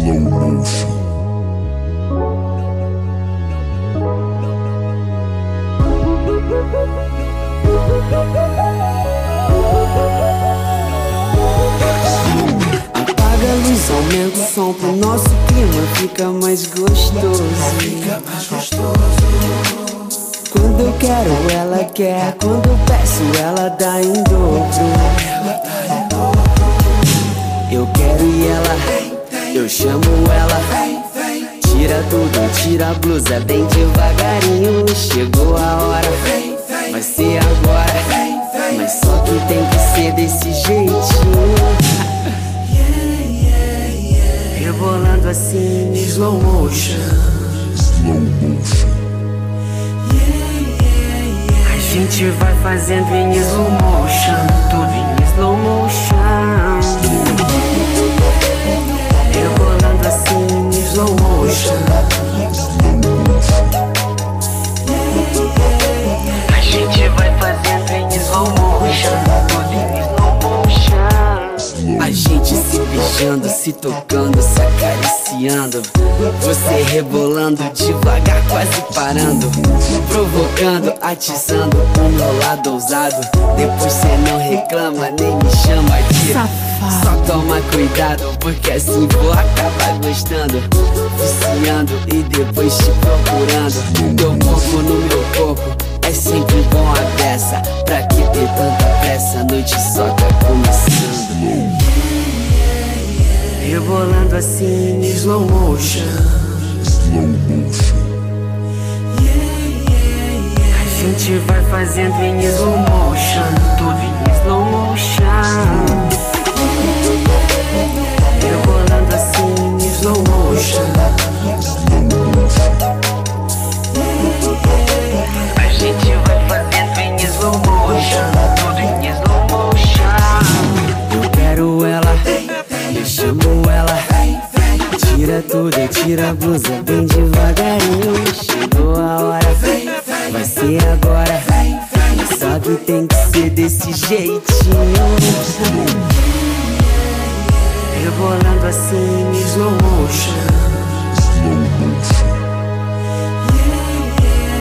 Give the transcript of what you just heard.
Slow motion. Apaga a luz, aumenta o som pro nosso clima fica mais gostoso. Fica mais gostoso. Quando eu quero, ela quer. Quando eu peço, ela dá em dobro. Tá. Eu quero e ela, eu chamo ela. Tira tudo, tira a blusa bem devagarinho. Chegou a hora, vai ser agora. Mas só que tem que ser desse jeitinho. Rebolando assim, Slow motion. Slow motion. a gente vai fazendo em slow motion. Tudo em gente se beijando, se tocando, se acariciando. Você rebolando devagar, quase parando. Provocando, atizando o meu lado ousado. Depois cê não reclama, nem me chama de Só toma cuidado, porque assim vou acabar gostando. Viciando e depois te procurando. Teu corpo no meu corpo. É sempre bom a beça Pra que ter tanta pressa A noite só tá começando Rebolando assim. Em slow motion. Slow motion. A gente vai fazendo em slow motion bermuda, tirar a blusa bem devagarinho. Chegou a hora, vem, vem vai ser agora. Vem, vem, sabe tem que ser desse jeitinho. Rebolando assim, me slow motion.